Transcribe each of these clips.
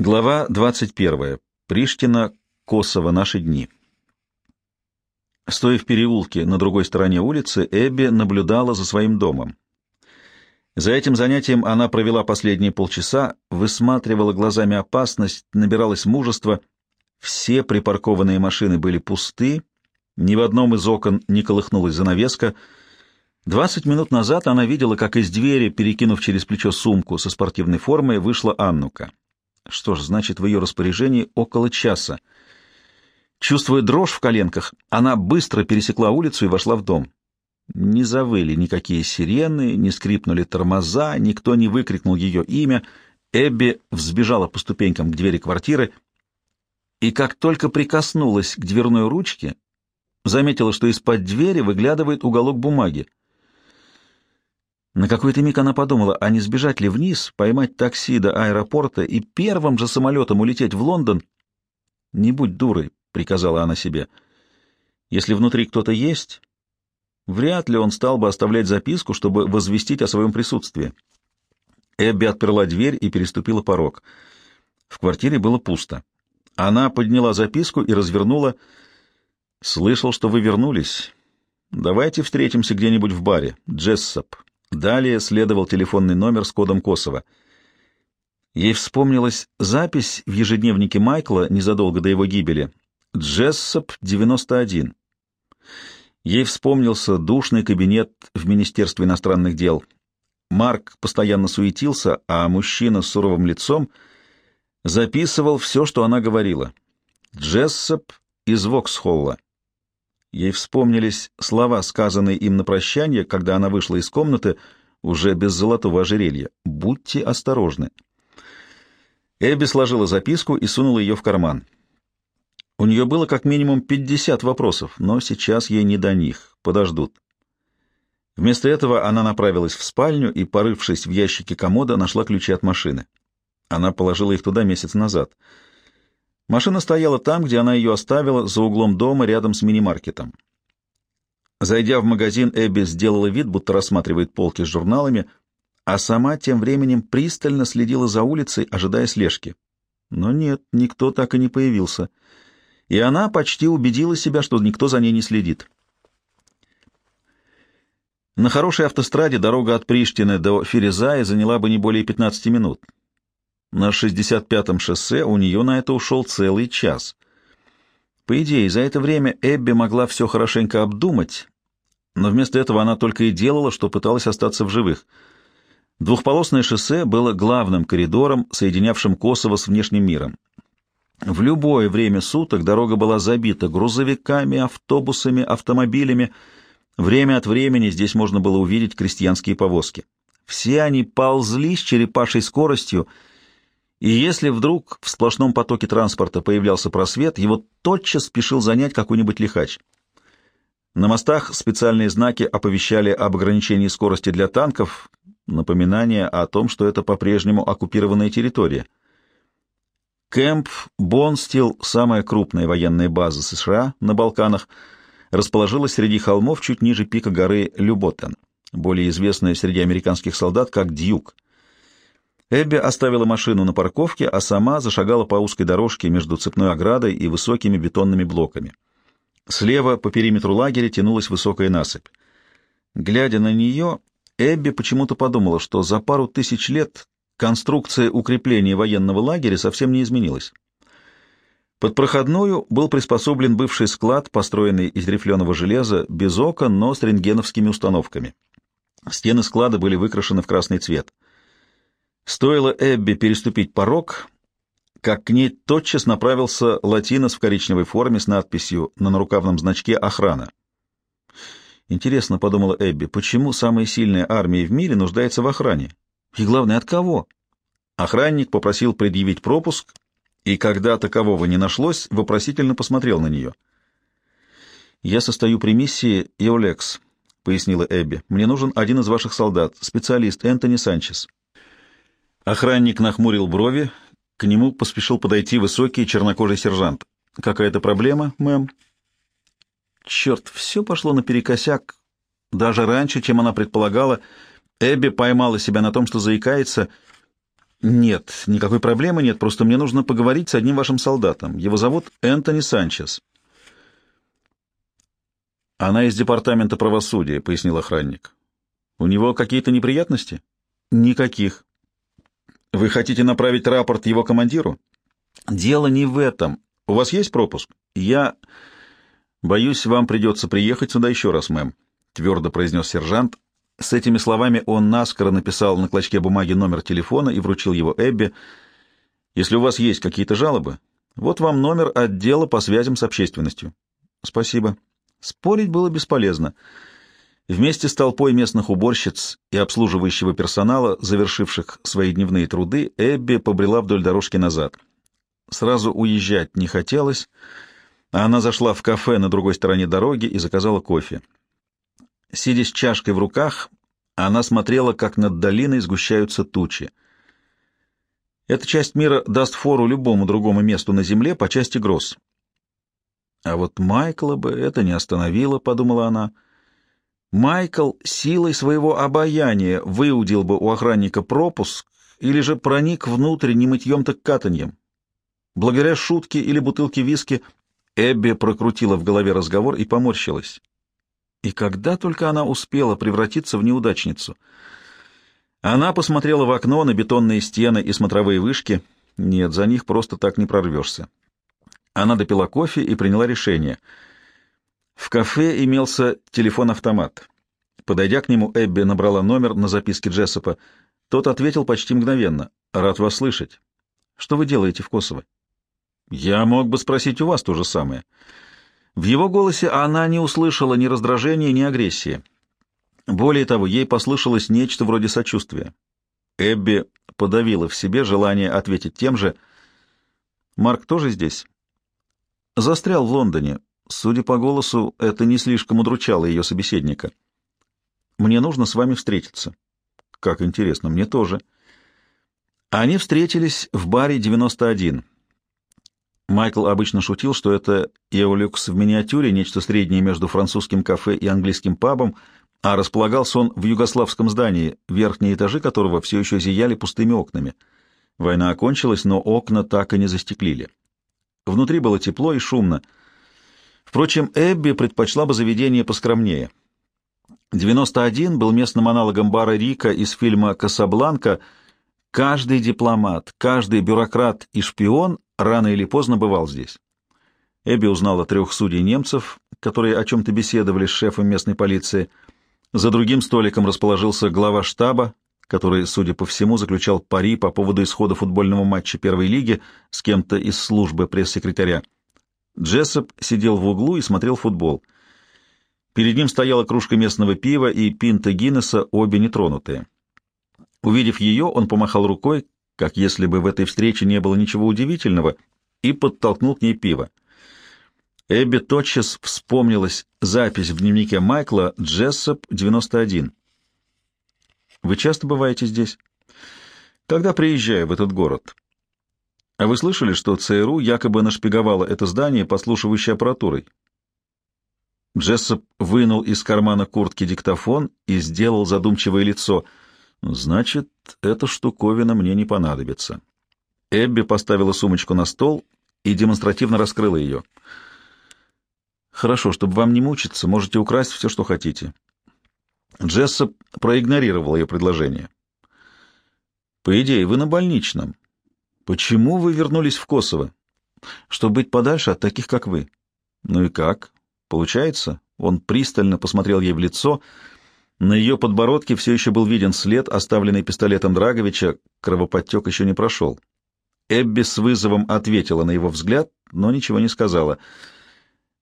Глава 21. Приштина, Косово. Наши дни. Стоя в переулке на другой стороне улицы, Эбби наблюдала за своим домом. За этим занятием она провела последние полчаса, высматривала глазами опасность, набиралась мужества. Все припаркованные машины были пусты, ни в одном из окон не колыхнулась занавеска. Двадцать минут назад она видела, как из двери, перекинув через плечо сумку со спортивной формой, вышла Аннука. Что ж, значит, в ее распоряжении около часа. Чувствуя дрожь в коленках, она быстро пересекла улицу и вошла в дом. Не завыли никакие сирены, не скрипнули тормоза, никто не выкрикнул ее имя. Эбби взбежала по ступенькам к двери квартиры и, как только прикоснулась к дверной ручке, заметила, что из-под двери выглядывает уголок бумаги. На какой-то миг она подумала, а не сбежать ли вниз, поймать такси до аэропорта и первым же самолетом улететь в Лондон? «Не будь дурой», — приказала она себе. «Если внутри кто-то есть, вряд ли он стал бы оставлять записку, чтобы возвестить о своем присутствии». Эбби отперла дверь и переступила порог. В квартире было пусто. Она подняла записку и развернула. «Слышал, что вы вернулись. Давайте встретимся где-нибудь в баре. Джессоп. Далее следовал телефонный номер с кодом Косово. Ей вспомнилась запись в ежедневнике Майкла незадолго до его гибели. Джессоп, 91. Ей вспомнился душный кабинет в Министерстве иностранных дел. Марк постоянно суетился, а мужчина с суровым лицом записывал все, что она говорила. Джессоп из Воксхолла. Ей вспомнились слова, сказанные им на прощание, когда она вышла из комнаты, уже без золотого ожерелья. «Будьте осторожны». Эбби сложила записку и сунула ее в карман. У нее было как минимум пятьдесят вопросов, но сейчас ей не до них, подождут. Вместо этого она направилась в спальню и, порывшись в ящике комода, нашла ключи от машины. Она положила их туда месяц назад — Машина стояла там, где она ее оставила, за углом дома, рядом с мини-маркетом. Зайдя в магазин, Эбби сделала вид, будто рассматривает полки с журналами, а сама тем временем пристально следила за улицей, ожидая слежки. Но нет, никто так и не появился. И она почти убедила себя, что никто за ней не следит. На хорошей автостраде дорога от Приштины до Ферезая заняла бы не более 15 минут. На 65-м шоссе у нее на это ушел целый час. По идее, за это время Эбби могла все хорошенько обдумать, но вместо этого она только и делала, что пыталась остаться в живых. Двухполосное шоссе было главным коридором, соединявшим Косово с внешним миром. В любое время суток дорога была забита грузовиками, автобусами, автомобилями. Время от времени здесь можно было увидеть крестьянские повозки. Все они ползли с черепашей скоростью, и если вдруг в сплошном потоке транспорта появлялся просвет, его тотчас спешил занять какой-нибудь лихач. На мостах специальные знаки оповещали об ограничении скорости для танков, напоминание о том, что это по-прежнему оккупированная территория. Кэмп Бонстил, самая крупная военная база США на Балканах, расположилась среди холмов чуть ниже пика горы Люботен, более известная среди американских солдат как Дьюк — Эбби оставила машину на парковке, а сама зашагала по узкой дорожке между цепной оградой и высокими бетонными блоками. Слева по периметру лагеря тянулась высокая насыпь. Глядя на нее, Эбби почему-то подумала, что за пару тысяч лет конструкция укрепления военного лагеря совсем не изменилась. Под проходную был приспособлен бывший склад, построенный из рифленого железа, без окон, но с рентгеновскими установками. Стены склада были выкрашены в красный цвет — Стоило Эбби переступить порог, как к ней тотчас направился латинос в коричневой форме с надписью на нарукавном значке «Охрана». Интересно, — подумала Эбби, — почему самая сильная армия в мире нуждается в охране? И главное, от кого? Охранник попросил предъявить пропуск, и когда такового не нашлось, вопросительно посмотрел на нее. «Я состою при миссии Еолекс», — пояснила Эбби. «Мне нужен один из ваших солдат, специалист Энтони Санчес». Охранник нахмурил брови, к нему поспешил подойти высокий чернокожий сержант. «Какая-то проблема, мэм?» Черт, все пошло наперекосяк. Даже раньше, чем она предполагала, Эбби поймала себя на том, что заикается. Нет, никакой проблемы нет, просто мне нужно поговорить с одним вашим солдатом. Его зовут Энтони Санчес. Она из департамента правосудия, пояснил охранник. У него какие-то неприятности? Никаких. Вы хотите направить рапорт его командиру? Дело не в этом. У вас есть пропуск? Я... Боюсь, вам придется приехать сюда еще раз, мэм, твердо произнес сержант. С этими словами он наскоро написал на клочке бумаги номер телефона и вручил его Эбби. Если у вас есть какие-то жалобы, вот вам номер отдела по связям с общественностью. Спасибо. Спорить было бесполезно. Вместе с толпой местных уборщиц и обслуживающего персонала, завершивших свои дневные труды, Эбби побрела вдоль дорожки назад. Сразу уезжать не хотелось, а она зашла в кафе на другой стороне дороги и заказала кофе. Сидя с чашкой в руках, она смотрела, как над долиной сгущаются тучи. Эта часть мира даст фору любому другому месту на земле по части гроз. А вот Майкла бы это не остановило, — подумала она, — Майкл силой своего обаяния выудил бы у охранника пропуск или же проник внутрь не мытьем так катаньем. Благодаря шутке или бутылке виски Эбби прокрутила в голове разговор и поморщилась. И когда только она успела превратиться в неудачницу? Она посмотрела в окно на бетонные стены и смотровые вышки. Нет, за них просто так не прорвешься. Она допила кофе и приняла решение — в кафе имелся телефон-автомат. Подойдя к нему, Эбби набрала номер на записке Джессопа. Тот ответил почти мгновенно. «Рад вас слышать. Что вы делаете в Косово?» «Я мог бы спросить у вас то же самое». В его голосе она не услышала ни раздражения, ни агрессии. Более того, ей послышалось нечто вроде сочувствия. Эбби подавила в себе желание ответить тем же. «Марк тоже здесь?» «Застрял в Лондоне. Судя по голосу, это не слишком удручало ее собеседника. «Мне нужно с вами встретиться». «Как интересно, мне тоже». Они встретились в баре 91. Майкл обычно шутил, что это Эолюкс в миниатюре, нечто среднее между французским кафе и английским пабом, а располагался он в югославском здании, верхние этажи которого все еще зияли пустыми окнами. Война окончилась, но окна так и не застеклили. Внутри было тепло и шумно — Впрочем, Эбби предпочла бы заведение поскромнее. 91 был местным аналогом бара Рика из фильма «Касабланка». Каждый дипломат, каждый бюрократ и шпион рано или поздно бывал здесь. Эбби узнала трех судей немцев, которые о чем-то беседовали с шефом местной полиции. За другим столиком расположился глава штаба, который, судя по всему, заключал пари по поводу исхода футбольного матча первой лиги с кем-то из службы пресс-секретаря. Джессоп сидел в углу и смотрел футбол. Перед ним стояла кружка местного пива и пинта Гиннесса, обе нетронутые. Увидев ее, он помахал рукой, как если бы в этой встрече не было ничего удивительного, и подтолкнул к ней пиво. Эбби тотчас вспомнилась запись в дневнике Майкла «Джессоп, 91». «Вы часто бываете здесь?» «Когда приезжаю в этот город?» А вы слышали, что ЦРУ якобы нашпиговало это здание послушивающей аппаратурой? Джессоп вынул из кармана куртки диктофон и сделал задумчивое лицо. Значит, эта штуковина мне не понадобится. Эбби поставила сумочку на стол и демонстративно раскрыла ее. Хорошо, чтобы вам не мучиться, можете украсть все, что хотите. Джессоп проигнорировал ее предложение. По идее, вы на больничном. Почему вы вернулись в Косово? Чтобы быть подальше от таких, как вы. Ну и как? Получается? Он пристально посмотрел ей в лицо. На ее подбородке все еще был виден след, оставленный пистолетом Драговича. Кровоподтек еще не прошел. Эбби с вызовом ответила на его взгляд, но ничего не сказала.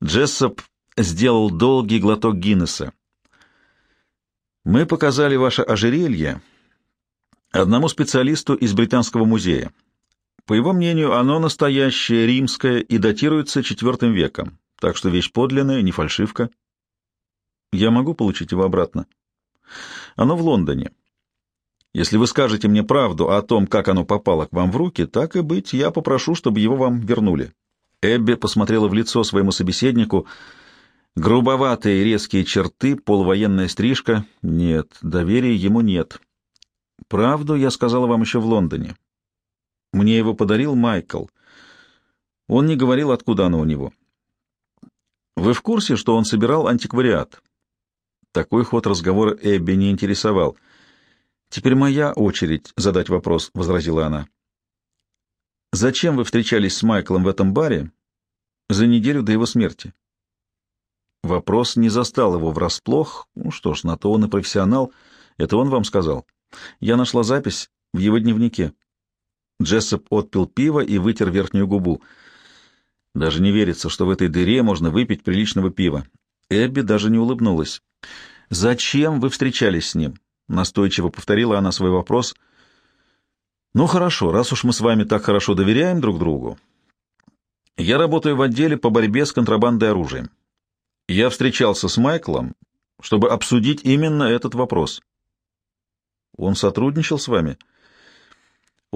Джессоп сделал долгий глоток Гиннесса. «Мы показали ваше ожерелье одному специалисту из Британского музея. По его мнению, оно настоящее, римское и датируется IV веком, так что вещь подлинная, не фальшивка. Я могу получить его обратно? Оно в Лондоне. Если вы скажете мне правду о том, как оно попало к вам в руки, так и быть, я попрошу, чтобы его вам вернули. Эбби посмотрела в лицо своему собеседнику. Грубоватые резкие черты, полувоенная стрижка. Нет, доверия ему нет. Правду я сказала вам еще в Лондоне. Мне его подарил Майкл. Он не говорил, откуда оно у него. Вы в курсе, что он собирал антиквариат? Такой ход разговора Эбби не интересовал. Теперь моя очередь задать вопрос, — возразила она. Зачем вы встречались с Майклом в этом баре за неделю до его смерти? Вопрос не застал его врасплох. Ну что ж, на то он и профессионал. Это он вам сказал. Я нашла запись в его дневнике. Джессоп отпил пиво и вытер верхнюю губу. Даже не верится, что в этой дыре можно выпить приличного пива. Эбби даже не улыбнулась. «Зачем вы встречались с ним?» Настойчиво повторила она свой вопрос. «Ну хорошо, раз уж мы с вами так хорошо доверяем друг другу. Я работаю в отделе по борьбе с контрабандой оружием. Я встречался с Майклом, чтобы обсудить именно этот вопрос». «Он сотрудничал с вами?»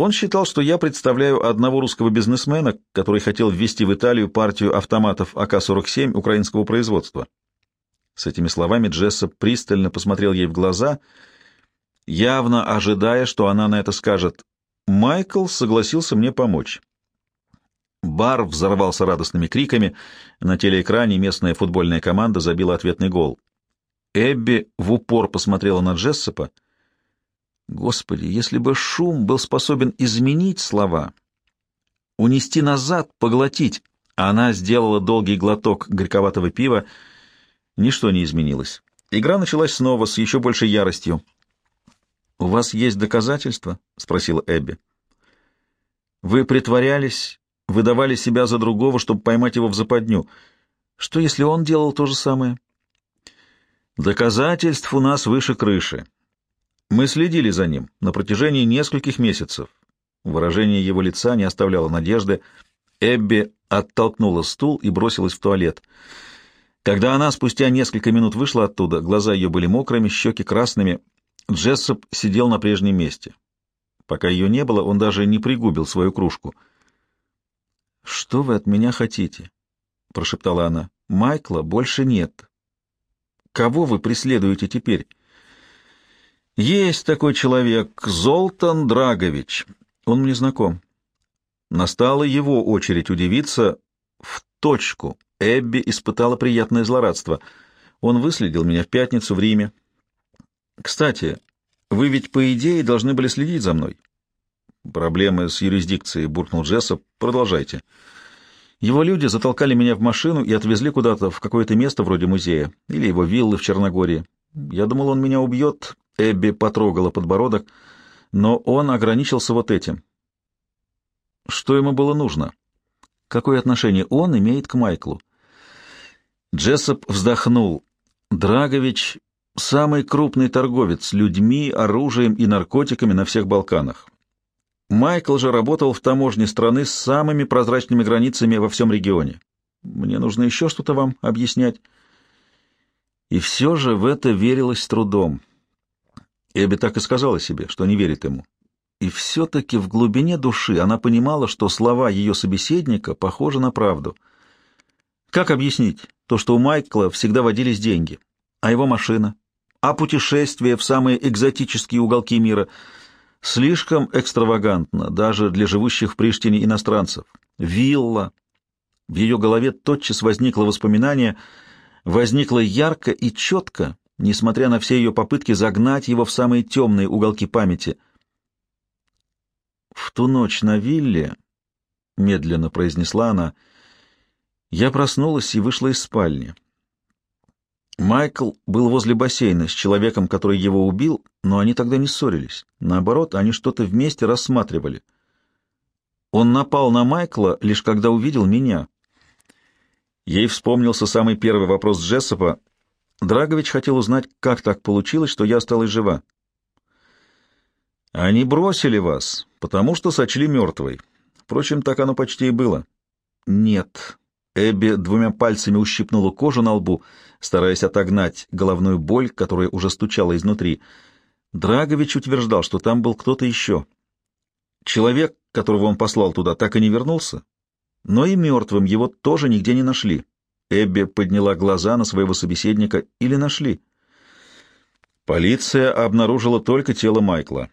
Он считал, что я представляю одного русского бизнесмена, который хотел ввести в Италию партию автоматов АК-47 украинского производства. С этими словами Джессоп пристально посмотрел ей в глаза, явно ожидая, что она на это скажет. Майкл согласился мне помочь. Бар взорвался радостными криками. На телеэкране местная футбольная команда забила ответный гол. Эбби в упор посмотрела на Джессопа. Господи, если бы шум был способен изменить слова, унести назад, поглотить, а она сделала долгий глоток горьковатого пива, ничто не изменилось. Игра началась снова с еще большей яростью. «У вас есть доказательства?» — спросила Эбби. «Вы притворялись, выдавали себя за другого, чтобы поймать его в западню. Что, если он делал то же самое?» «Доказательств у нас выше крыши», мы следили за ним на протяжении нескольких месяцев. Выражение его лица не оставляло надежды. Эбби оттолкнула стул и бросилась в туалет. Когда она спустя несколько минут вышла оттуда, глаза ее были мокрыми, щеки красными, Джессоп сидел на прежнем месте. Пока ее не было, он даже не пригубил свою кружку. «Что вы от меня хотите?» — прошептала она. «Майкла больше нет. Кого вы преследуете теперь?» Есть такой человек, Золтан Драгович. Он мне знаком. Настала его очередь удивиться в точку. Эбби испытала приятное злорадство. Он выследил меня в пятницу в Риме. Кстати, вы ведь, по идее, должны были следить за мной. Проблемы с юрисдикцией, буркнул Джессоп. Продолжайте. Его люди затолкали меня в машину и отвезли куда-то в какое-то место вроде музея или его виллы в Черногории. Я думал, он меня убьет, Эбби потрогала подбородок, но он ограничился вот этим. Что ему было нужно? Какое отношение он имеет к Майклу? Джессоп вздохнул. Драгович — самый крупный торговец людьми, оружием и наркотиками на всех Балканах. Майкл же работал в таможне страны с самыми прозрачными границами во всем регионе. Мне нужно еще что-то вам объяснять. И все же в это верилось с трудом. Эбби так и сказала себе, что не верит ему. И все-таки в глубине души она понимала, что слова ее собеседника похожи на правду. Как объяснить то, что у Майкла всегда водились деньги, а его машина, а путешествия в самые экзотические уголки мира слишком экстравагантно даже для живущих в Приштине иностранцев? Вилла. В ее голове тотчас возникло воспоминание, возникло ярко и четко, несмотря на все ее попытки загнать его в самые темные уголки памяти. «В ту ночь на вилле», — медленно произнесла она, — «я проснулась и вышла из спальни». Майкл был возле бассейна с человеком, который его убил, но они тогда не ссорились. Наоборот, они что-то вместе рассматривали. Он напал на Майкла, лишь когда увидел меня. Ей вспомнился самый первый вопрос Джессопа, Драгович хотел узнать, как так получилось, что я осталась жива. Они бросили вас, потому что сочли мертвой. Впрочем, так оно почти и было. Нет. Эбби двумя пальцами ущипнула кожу на лбу, стараясь отогнать головную боль, которая уже стучала изнутри. Драгович утверждал, что там был кто-то еще. Человек, которого он послал туда, так и не вернулся, но и мертвым его тоже нигде не нашли. Эбби подняла глаза на своего собеседника или нашли. Полиция обнаружила только тело Майкла.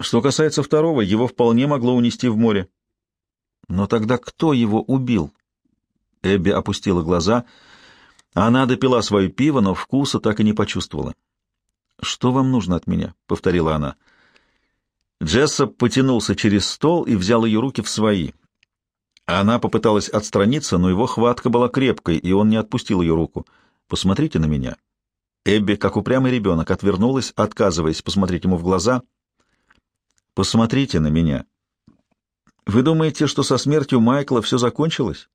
Что касается второго, его вполне могло унести в море. Но тогда кто его убил? Эбби опустила глаза. Она допила свое пиво, но вкуса так и не почувствовала. «Что вам нужно от меня?» — повторила она. Джессоп потянулся через стол и взял ее руки в свои. Она попыталась отстраниться, но его хватка была крепкой, и он не отпустил ее руку. «Посмотрите на меня». Эбби, как упрямый ребенок, отвернулась, отказываясь посмотреть ему в глаза. «Посмотрите на меня. Вы думаете, что со смертью Майкла все закончилось?»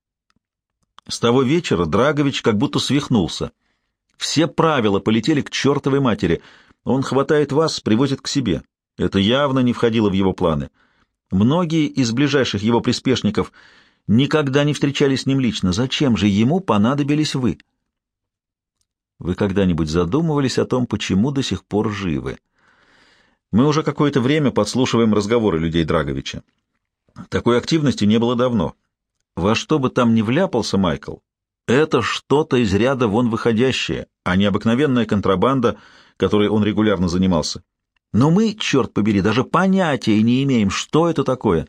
С того вечера Драгович как будто свихнулся. Все правила полетели к чертовой матери. Он хватает вас, привозит к себе. Это явно не входило в его планы. Многие из ближайших его приспешников никогда не встречались с ним лично. Зачем же ему понадобились вы? Вы когда-нибудь задумывались о том, почему до сих пор живы? Мы уже какое-то время подслушиваем разговоры людей Драговича. Такой активности не было давно. Во что бы там ни вляпался Майкл, это что-то из ряда вон выходящее, а не обыкновенная контрабанда, которой он регулярно занимался. Но мы, черт побери, даже понятия не имеем, что это такое.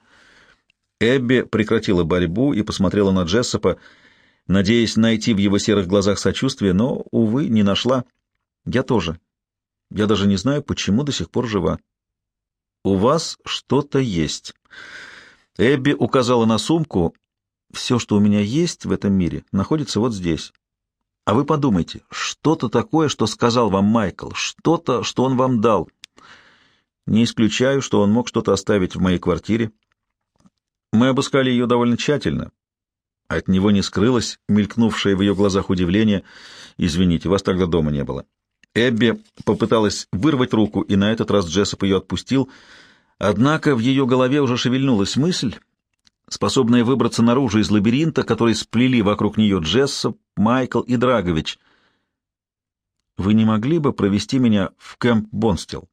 Эбби прекратила борьбу и посмотрела на Джессопа, надеясь найти в его серых глазах сочувствие, но, увы, не нашла. Я тоже. Я даже не знаю, почему до сих пор жива. У вас что-то есть. Эбби указала на сумку, все, что у меня есть в этом мире, находится вот здесь. А вы подумайте, что-то такое, что сказал вам Майкл, что-то, что он вам дал. Не исключаю, что он мог что-то оставить в моей квартире. Мы обыскали ее довольно тщательно. От него не скрылось мелькнувшее в ее глазах удивление. «Извините, вас тогда дома не было». Эбби попыталась вырвать руку, и на этот раз Джессоп ее отпустил. Однако в ее голове уже шевельнулась мысль, способная выбраться наружу из лабиринта, который сплели вокруг нее Джессоп, Майкл и Драгович. «Вы не могли бы провести меня в кэмп Бонстел?»